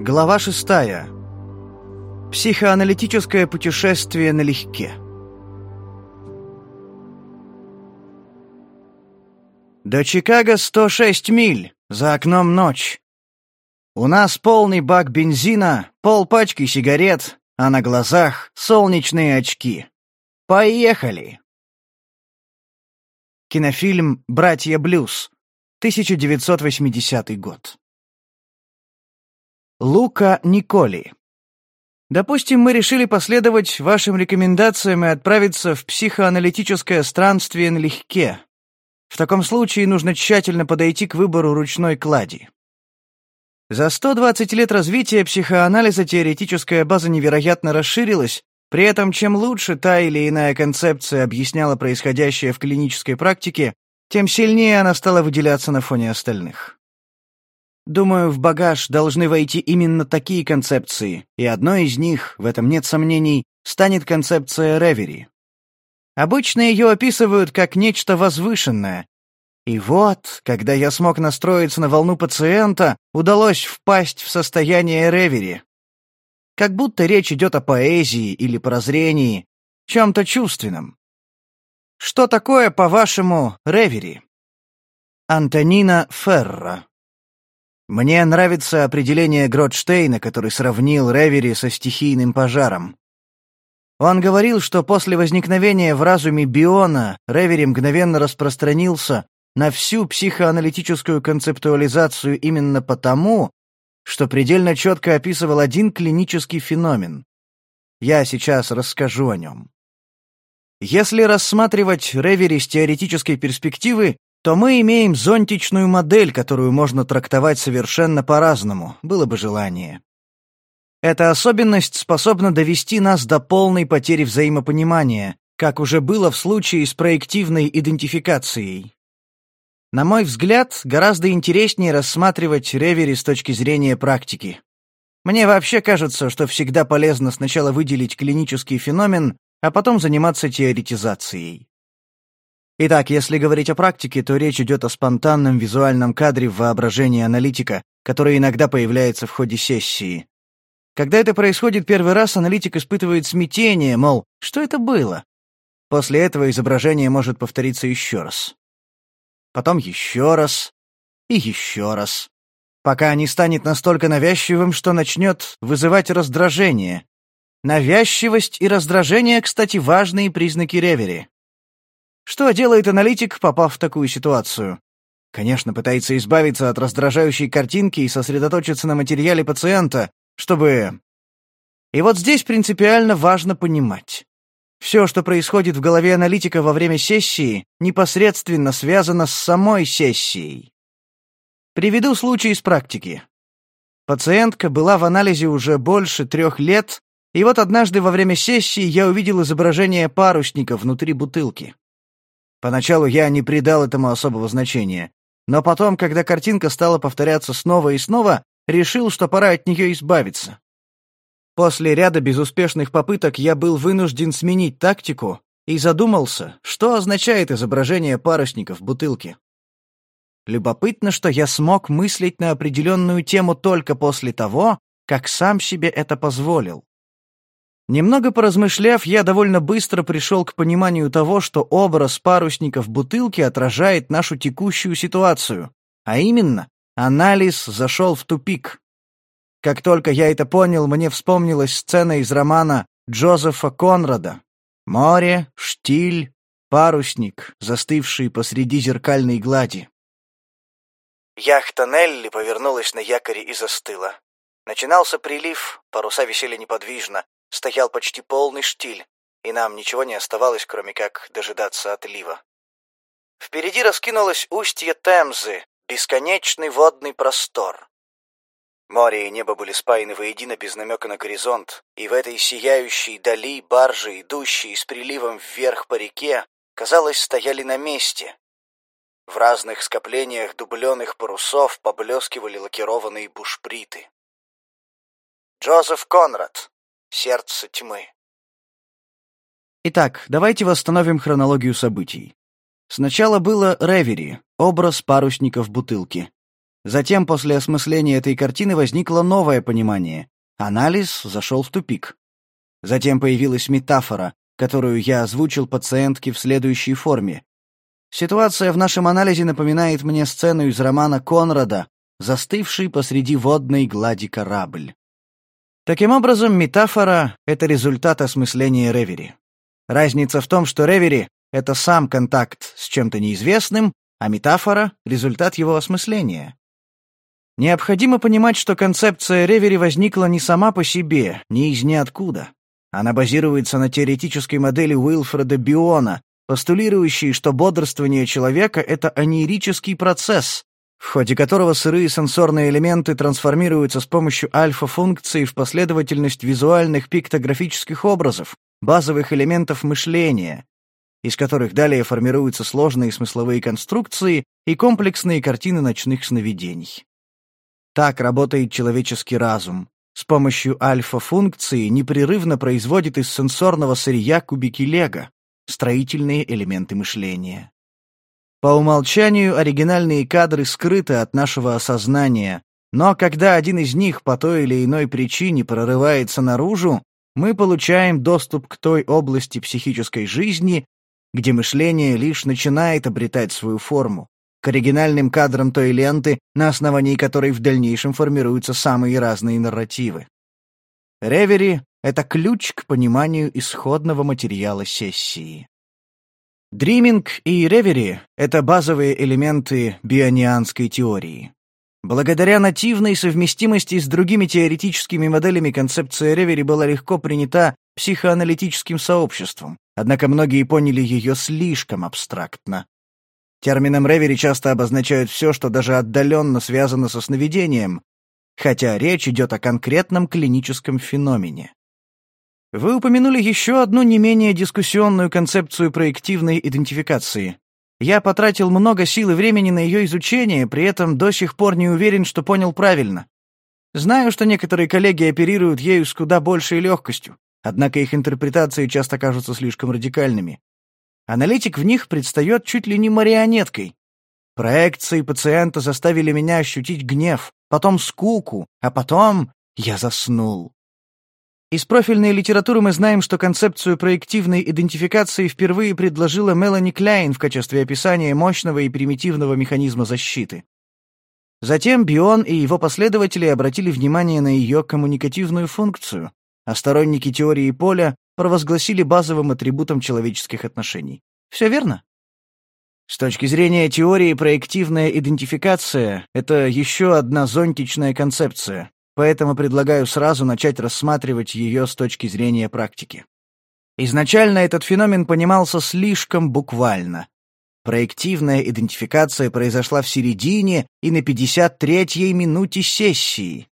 Глава шестая. Психоаналитическое путешествие налегке. До Чикаго 106 миль, за окном ночь. У нас полный бак бензина, полпачки сигарет, а на глазах солнечные очки. Поехали! Кинофильм «Братья Блюз», 1980 год. Лука Николи. Допустим, мы решили последовать вашим рекомендациям и отправиться в психоаналитическое странствие налегке. В таком случае нужно тщательно подойти к выбору ручной клади. За 120 лет развития психоанализа теоретическая база невероятно расширилась, при этом чем лучше та или иная концепция объясняла происходящее в клинической практике, тем сильнее она стала выделяться на фоне остальных. Думаю, в багаж должны войти именно такие концепции, и одной из них, в этом нет сомнений, станет концепция Ревери. Обычно ее описывают как нечто возвышенное. И вот, когда я смог настроиться на волну пациента, удалось впасть в состояние Ревери. Как будто речь идет о поэзии или прозрении, чем-то чувственном. Что такое, по-вашему, Ревери? Антонина Ферра мне нравится определение Гротштейна, который сравнил Ревери со стихийным пожаром. Он говорил, что после возникновения в разуме биона Ревери мгновенно распространился на всю психоаналитическую концептуализацию именно потому, что предельно четко описывал один клинический феномен. Я сейчас расскажу о нем. Если рассматривать Ревери с теоретической перспективы, то мы имеем зонтичную модель, которую можно трактовать совершенно по-разному, было бы желание. Эта особенность способна довести нас до полной потери взаимопонимания, как уже было в случае с проективной идентификацией. На мой взгляд, гораздо интереснее рассматривать ревери с точки зрения практики. Мне вообще кажется, что всегда полезно сначала выделить клинический феномен, а потом заниматься теоретизацией. Итак, если говорить о практике, то речь идет о спонтанном визуальном кадре в воображении аналитика, который иногда появляется в ходе сессии. Когда это происходит первый раз, аналитик испытывает смятение, мол, что это было? После этого изображение может повториться еще раз. Потом еще раз и еще раз. Пока не станет настолько навязчивым, что начнет вызывать раздражение. Навязчивость и раздражение, кстати, важные признаки ревери. Что делает аналитик, попав в такую ситуацию? Конечно, пытается избавиться от раздражающей картинки и сосредоточиться на материале пациента, чтобы... И вот здесь принципиально важно понимать. Все, что происходит в голове аналитика во время сессии, непосредственно связано с самой сессией. Приведу случай из практики. Пациентка была в анализе уже больше трех лет, и вот однажды во время сессии я увидел изображение парусника внутри бутылки. Поначалу я не придал этому особого значения, но потом, когда картинка стала повторяться снова и снова, решил, что пора от нее избавиться. После ряда безуспешных попыток я был вынужден сменить тактику и задумался, что означает изображение парусника в бутылке. Любопытно, что я смог мыслить на определенную тему только после того, как сам себе это позволил. Немного поразмышляв, я довольно быстро пришел к пониманию того, что образ парусника в бутылке отражает нашу текущую ситуацию, а именно, анализ зашел в тупик. Как только я это понял, мне вспомнилась сцена из романа Джозефа Конрада «Море, штиль, парусник, застывший посреди зеркальной глади». Яхта Нелли повернулась на якоре и застыла. Начинался прилив, паруса висели неподвижно, стоял почти полный штиль, и нам ничего не оставалось, кроме как дожидаться отлива. Впереди раскинулось устье Темзы, бесконечный водный простор. Море и небо были спаяны воедино без намека на горизонт, и в этой сияющей дали баржи, идущие с приливом вверх по реке, казалось, стояли на месте. В разных скоплениях дубленых парусов поблескивали лакированные бушприты. Джозеф Конрад, Сердце тьмы. Итак, давайте восстановим хронологию событий. Сначала было Ревери, образ парусника в бутылке. Затем, после осмысления этой картины, возникло новое понимание. Анализ зашел в тупик. Затем появилась метафора, которую я озвучил пациентке в следующей форме. Ситуация в нашем анализе напоминает мне сцену из романа Конрада, застывший посреди водной глади корабль. Таким образом, метафора — это результат осмысления Ревери. Разница в том, что Ревери — это сам контакт с чем-то неизвестным, а метафора — результат его осмысления. Необходимо понимать, что концепция Ревери возникла не сама по себе, не из ниоткуда. Она базируется на теоретической модели Уилфреда Биона, постулирующей, что бодрствование человека — это анерический процесс, в ходе которого сырые сенсорные элементы трансформируются с помощью альфа-функции в последовательность визуальных пиктографических образов, базовых элементов мышления, из которых далее формируются сложные смысловые конструкции и комплексные картины ночных сновидений. Так работает человеческий разум. С помощью альфа-функции непрерывно производит из сенсорного сырья кубики лего, строительные элементы мышления. По умолчанию оригинальные кадры скрыты от нашего осознания, но когда один из них по той или иной причине прорывается наружу, мы получаем доступ к той области психической жизни, где мышление лишь начинает обретать свою форму к оригинальным кадрам той ленты, на основании которой в дальнейшем формируются самые разные нарративы. Ревери — это ключ к пониманию исходного материала сессии. Дриминг и ревери — это базовые элементы бионианской теории. Благодаря нативной совместимости с другими теоретическими моделями концепция ревери была легко принята психоаналитическим сообществом, однако многие поняли ее слишком абстрактно. Термином ревери часто обозначают все, что даже отдаленно связано со сновидением, хотя речь идет о конкретном клиническом феномене. Вы упомянули еще одну не менее дискуссионную концепцию проективной идентификации. Я потратил много сил и времени на ее изучение, при этом до сих пор не уверен, что понял правильно. Знаю, что некоторые коллеги оперируют ею с куда большей легкостью, однако их интерпретации часто кажутся слишком радикальными. Аналитик в них предстает чуть ли не марионеткой. Проекции пациента заставили меня ощутить гнев, потом скуку, а потом я заснул. Из профильной литературы мы знаем, что концепцию проективной идентификации впервые предложила Мелани Кляйн в качестве описания мощного и примитивного механизма защиты. Затем Бион и его последователи обратили внимание на ее коммуникативную функцию, а сторонники теории поля провозгласили базовым атрибутом человеческих отношений. Все верно? С точки зрения теории, проективная идентификация — это еще одна зонтичная концепция, поэтому предлагаю сразу начать рассматривать ее с точки зрения практики. Изначально этот феномен понимался слишком буквально. Проективная идентификация произошла в середине и на 53-й минуте сессии.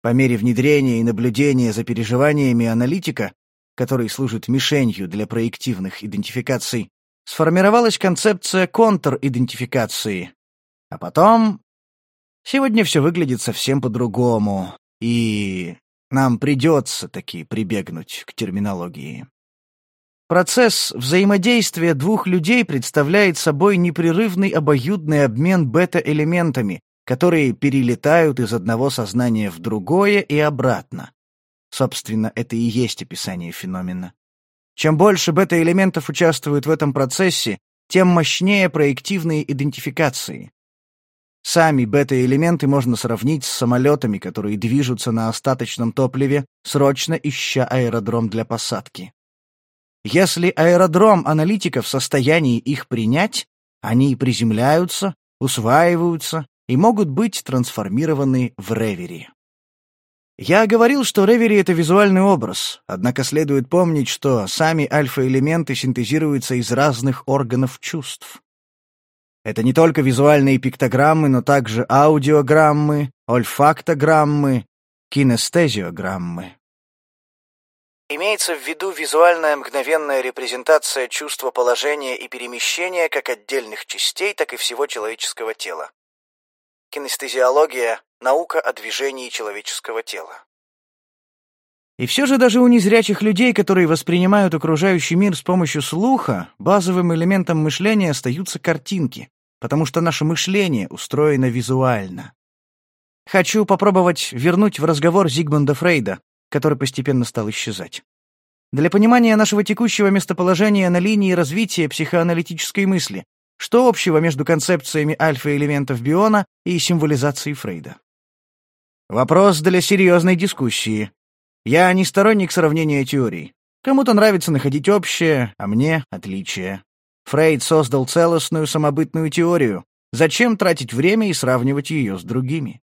По мере внедрения и наблюдения за переживаниями аналитика, который служит мишенью для проективных идентификаций, сформировалась концепция контр-идентификации. А потом... Сегодня все выглядит совсем по-другому, и нам придется таки прибегнуть к терминологии. Процесс взаимодействия двух людей представляет собой непрерывный обоюдный обмен бета-элементами, которые перелетают из одного сознания в другое и обратно. Собственно, это и есть описание феномена. Чем больше бета-элементов участвуют в этом процессе, тем мощнее проективные идентификации. Сами бета-элементы можно сравнить с самолетами, которые движутся на остаточном топливе, срочно ища аэродром для посадки. Если аэродром аналитика в состоянии их принять, они приземляются, усваиваются и могут быть трансформированы в ревери. Я говорил, что ревери — это визуальный образ, однако следует помнить, что сами альфа-элементы синтезируются из разных органов чувств. Это не только визуальные пиктограммы, но также аудиограммы, ольфактограммы, кинестезиограммы. Имеется в виду визуальная мгновенная репрезентация чувства положения и перемещения как отдельных частей, так и всего человеческого тела. Кинестезиология — наука о движении человеческого тела. И все же даже у незрячих людей, которые воспринимают окружающий мир с помощью слуха, базовым элементом мышления остаются картинки. Потому что наше мышление устроено визуально. Хочу попробовать вернуть в разговор Зигмунда Фрейда, который постепенно стал исчезать. Для понимания нашего текущего местоположения на линии развития психоаналитической мысли, что общего между концепциями альфа-элементов биона и символизацией Фрейда? Вопрос для серьезной дискуссии. Я не сторонник сравнения теорий. Кому-то нравится находить общее, а мне — отличие. Фрейд создал целостную самобытную теорию. Зачем тратить время и сравнивать ее с другими?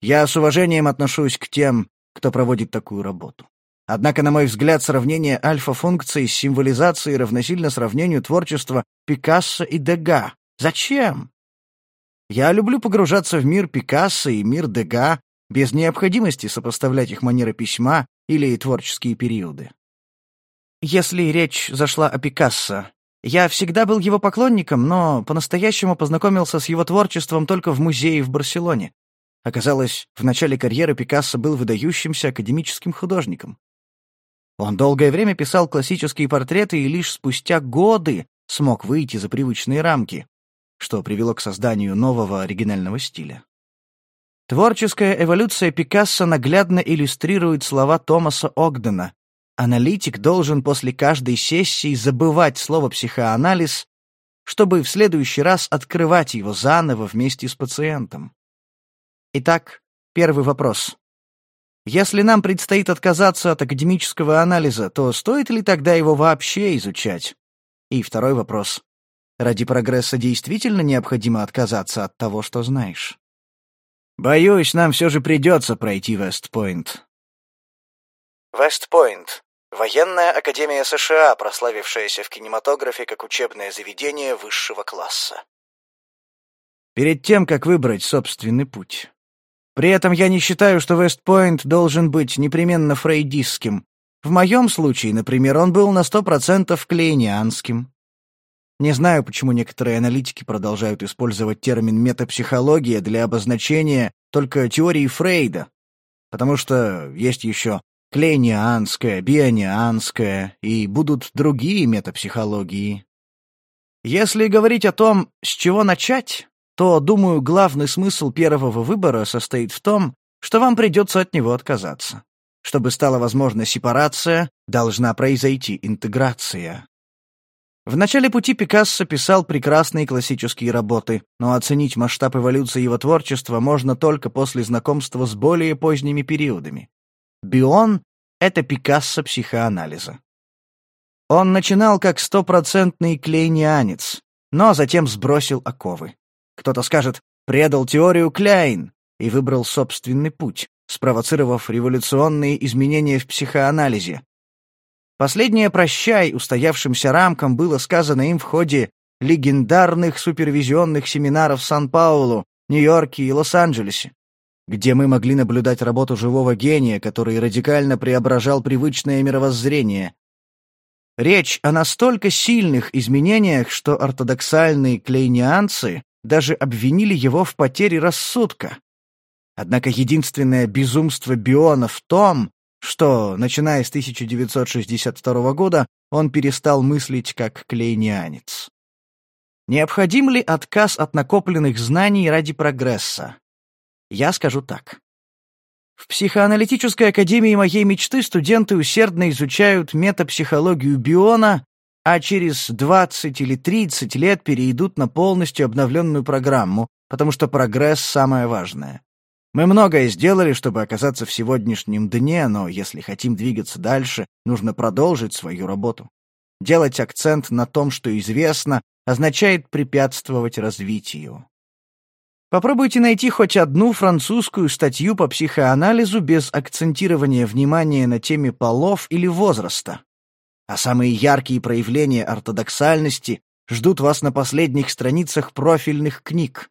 Я с уважением отношусь к тем, кто проводит такую работу. Однако, на мой взгляд, сравнение альфа-функции с символизацией равносильно сравнению творчества Пикассо и Дега. Зачем? Я люблю погружаться в мир Пикассо и мир Дега без необходимости сопоставлять их манеры письма или творческие периоды. Если речь зашла о Пикассо, я всегда был его поклонником, но по-настоящему познакомился с его творчеством только в музее в Барселоне. Оказалось, в начале карьеры Пикассо был выдающимся академическим художником. Он долгое время писал классические портреты и лишь спустя годы смог выйти за привычные рамки, что привело к созданию нового оригинального стиля. Творческая эволюция Пикассо наглядно иллюстрирует слова Томаса Огдена. Аналитик должен после каждой сессии забывать слово «психоанализ», чтобы в следующий раз открывать его заново вместе с пациентом. Итак, первый вопрос. Если нам предстоит отказаться от академического анализа, то стоит ли тогда его вообще изучать? И второй вопрос. Ради прогресса действительно необходимо отказаться от того, что знаешь? Боюсь, нам все же придется пройти Вестпойнт. Вестпойнт — военная академия США, прославившаяся в кинематографе как учебное заведение высшего класса. Перед тем, как выбрать собственный путь. При этом я не считаю, что Вестпойнт должен быть непременно фрейдистским. В моем случае, например, он был на сто процентов клейнианским. Не знаю, почему некоторые аналитики продолжают использовать термин метапсихология для обозначения только теории Фрейда, потому что есть еще клейнианская, бионианская и будут другие метапсихологии. Если говорить о том, с чего начать, то, думаю, главный смысл первого выбора состоит в том, что вам придется от него отказаться. Чтобы стала возможна сепарация, должна произойти интеграция. В начале пути Пикассо писал прекрасные классические работы, но оценить масштаб эволюции его творчества можно только после знакомства с более поздними периодами. Бион — это Пикассо психоанализа. Он начинал как стопроцентный клейнианец, но затем сбросил оковы. Кто-то скажет, предал теорию Кляйн и выбрал собственный путь, спровоцировав революционные изменения в психоанализе. Последнее «прощай» устоявшимся рамкам было сказано им в ходе легендарных супервизионных семинаров в Сан-Паулу, Нью-Йорке и Лос-Анджелесе, где мы могли наблюдать работу живого гения, который радикально преображал привычное мировоззрение. Речь о настолько сильных изменениях, что ортодоксальные клейнианцы даже обвинили его в потере рассудка. Однако единственное безумство Биона в том, что, начиная с 1962 года, он перестал мыслить как клейнианец. Необходим ли отказ от накопленных знаний ради прогресса? Я скажу так. В психоаналитической академии моей мечты студенты усердно изучают метапсихологию Биона а через 20 или 30 лет перейдут на полностью обновленную программу, потому что прогресс — самое важное. Мы многое сделали, чтобы оказаться в сегодняшнем дне, но если хотим двигаться дальше, нужно продолжить свою работу. Делать акцент на том, что известно, означает препятствовать развитию. Попробуйте найти хоть одну французскую статью по психоанализу без акцентирования внимания на теме полов или возраста а самые яркие проявления ортодоксальности ждут вас на последних страницах профильных книг,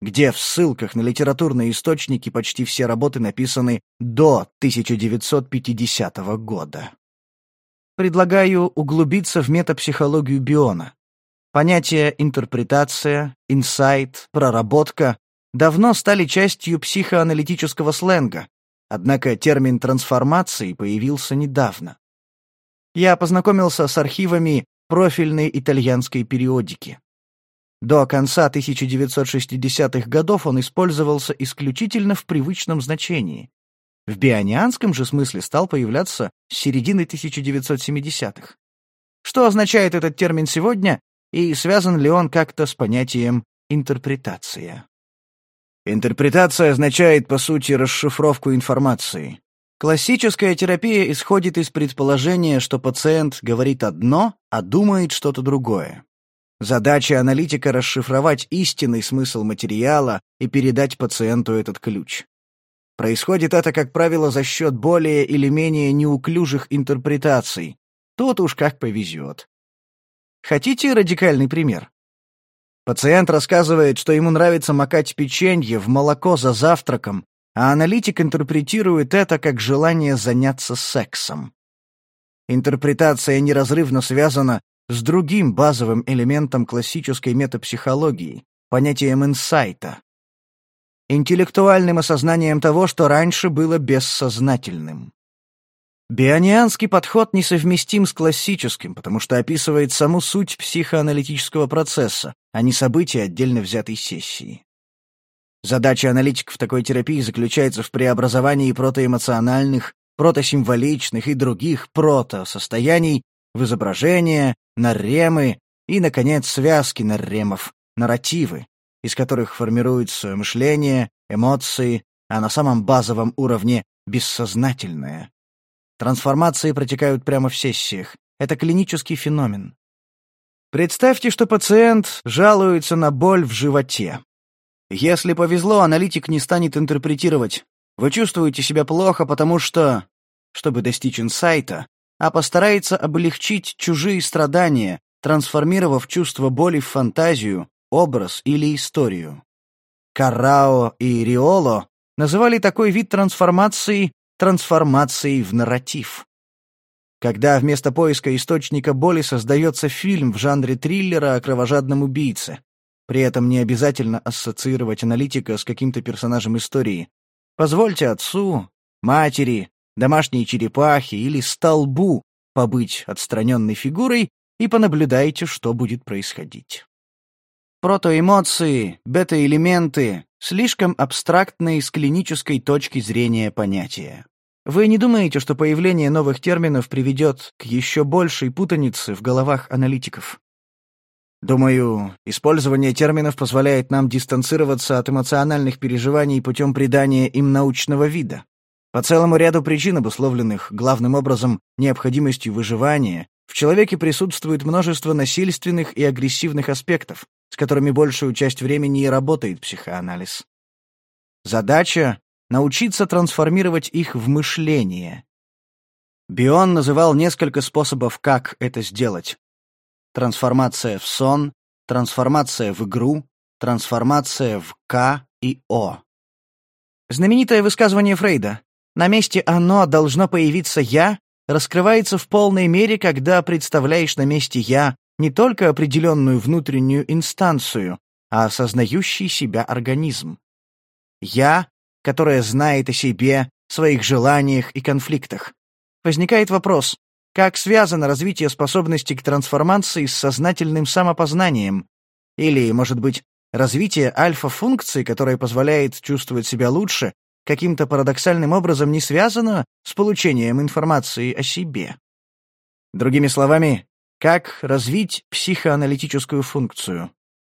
где в ссылках на литературные источники почти все работы написаны до 1950 года. Предлагаю углубиться в метапсихологию биона. Понятия интерпретация, инсайт, проработка давно стали частью психоаналитического сленга, однако термин трансформации появился недавно я познакомился с архивами профильной итальянской периодики. До конца 1960-х годов он использовался исключительно в привычном значении. В бионианском же смысле стал появляться с середины 1970-х. Что означает этот термин сегодня и связан ли он как-то с понятием «интерпретация»? Интерпретация означает, по сути, расшифровку информации. Классическая терапия исходит из предположения, что пациент говорит одно, а думает что-то другое. Задача аналитика — расшифровать истинный смысл материала и передать пациенту этот ключ. Происходит это, как правило, за счет более или менее неуклюжих интерпретаций. Тут уж как повезет. Хотите радикальный пример? Пациент рассказывает, что ему нравится макать печенье в молоко за завтраком, а аналитик интерпретирует это как желание заняться сексом. Интерпретация неразрывно связана с другим базовым элементом классической метапсихологии — понятием инсайта. Интеллектуальным осознанием того, что раньше было бессознательным. Бионианский подход несовместим с классическим, потому что описывает саму суть психоаналитического процесса, а не события отдельно взятой сессии. Задача аналитиков такой терапии заключается в преобразовании протоэмоциональных, протосимволичных и других прото-состояний в изображения, нарремы и, наконец, связки нарремов, нарративы, из которых формируется мышление, эмоции, а на самом базовом уровне — бессознательное. Трансформации протекают прямо в сессиях. Это клинический феномен. Представьте, что пациент жалуется на боль в животе. Если повезло, аналитик не станет интерпретировать. Вы чувствуете себя плохо, потому что... Чтобы достичь инсайта, а постарается облегчить чужие страдания, трансформировав чувство боли в фантазию, образ или историю. Карао и Риоло называли такой вид трансформации трансформацией в нарратив. Когда вместо поиска источника боли создается фильм в жанре триллера о кровожадном убийце. При этом не обязательно ассоциировать аналитика с каким-то персонажем истории. Позвольте отцу, матери, домашней черепахе или столбу побыть отстраненной фигурой и понаблюдайте, что будет происходить. Протоэмоции, бета-элементы — слишком абстрактные с клинической точки зрения понятия. Вы не думаете, что появление новых терминов приведет к еще большей путанице в головах аналитиков? Думаю, использование терминов позволяет нам дистанцироваться от эмоциональных переживаний путем придания им научного вида. По целому ряду причин, обусловленных главным образом необходимостью выживания, в человеке присутствует множество насильственных и агрессивных аспектов, с которыми большую часть времени и работает психоанализ. Задача — научиться трансформировать их в мышление. Бион называл несколько способов, как это сделать трансформация в сон, трансформация в игру, трансформация в К и О. Знаменитое высказывание Фрейда «На месте «оно» должно появиться «я» раскрывается в полной мере, когда представляешь на месте «я» не только определенную внутреннюю инстанцию, а осознающий себя организм. «Я», которое знает о себе, своих желаниях и конфликтах. Возникает вопрос, как связано развитие способности к трансформации с сознательным самопознанием? Или, может быть, развитие альфа-функции, которая позволяет чувствовать себя лучше, каким-то парадоксальным образом не связано с получением информации о себе? Другими словами, как развить психоаналитическую функцию?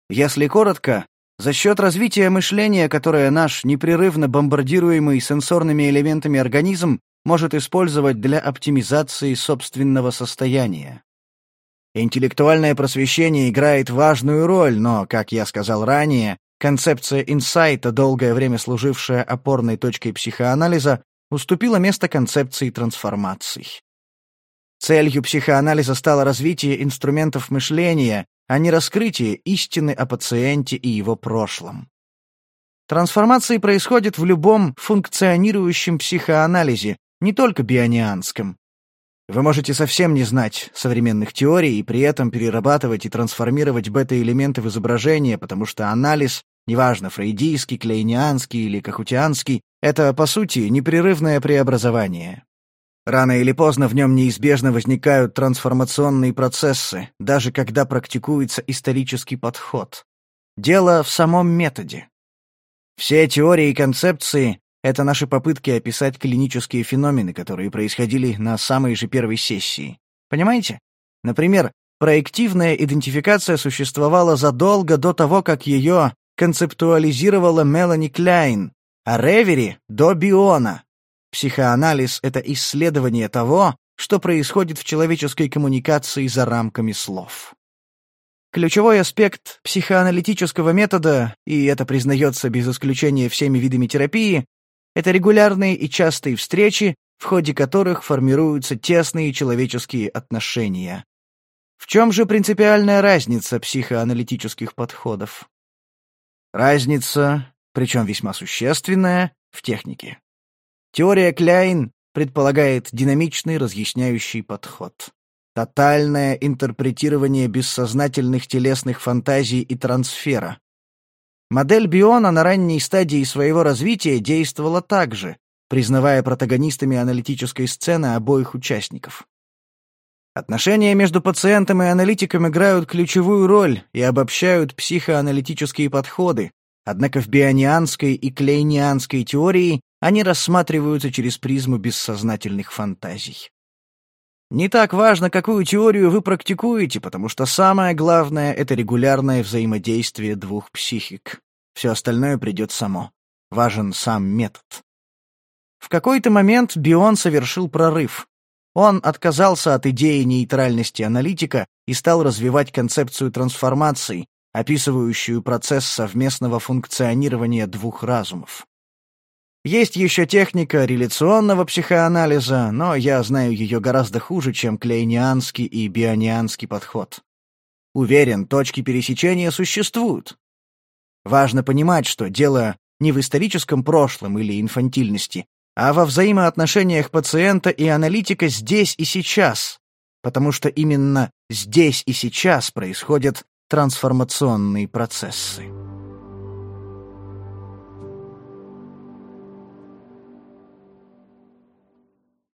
Если коротко, за счет развития мышления, которое наш непрерывно бомбардируемый сенсорными элементами организм может использовать для оптимизации собственного состояния. Интеллектуальное просвещение играет важную роль, но, как я сказал ранее, концепция инсайта, долгое время служившая опорной точкой психоанализа, уступила место концепции трансформаций. Целью психоанализа стало развитие инструментов мышления, а не раскрытие истины о пациенте и его прошлом. Трансформации происходят в любом функционирующем психоанализе, не только бионианском. Вы можете совсем не знать современных теорий и при этом перерабатывать и трансформировать бета-элементы в изображение, потому что анализ, неважно, фрейдийский, клейнианский или кахутианский, это, по сути, непрерывное преобразование. Рано или поздно в нем неизбежно возникают трансформационные процессы, даже когда практикуется исторический подход. Дело в самом методе. Все теории и концепции — это наши попытки описать клинические феномены, которые происходили на самой же первой сессии. Понимаете? Например, проективная идентификация существовала задолго до того, как ее концептуализировала Мелани Кляйн, а Ревери — до Биона. Психоанализ — это исследование того, что происходит в человеческой коммуникации за рамками слов. Ключевой аспект психоаналитического метода, и это признается без исключения всеми видами терапии, это регулярные и частые встречи, в ходе которых формируются тесные человеческие отношения. В чем же принципиальная разница психоаналитических подходов? Разница, причем весьма существенная, в технике. Теория Кляйн предполагает динамичный разъясняющий подход. Тотальное интерпретирование бессознательных телесных фантазий и трансфера. Модель Биона на ранней стадии своего развития действовала так же, признавая протагонистами аналитической сцены обоих участников. Отношения между пациентом и аналитиком играют ключевую роль и обобщают психоаналитические подходы, однако в бионианской и клейнианской теории они рассматриваются через призму бессознательных фантазий. Не так важно, какую теорию вы практикуете, потому что самое главное — это регулярное взаимодействие двух психик. Все остальное придет само. Важен сам метод. В какой-то момент Бион совершил прорыв. Он отказался от идеи нейтральности аналитика и стал развивать концепцию трансформации, описывающую процесс совместного функционирования двух разумов. Есть еще техника реляционного психоанализа, но я знаю ее гораздо хуже, чем клейнианский и бионианский подход. Уверен, точки пересечения существуют. Важно понимать, что дело не в историческом прошлом или инфантильности, а во взаимоотношениях пациента и аналитика здесь и сейчас, потому что именно здесь и сейчас происходят трансформационные процессы.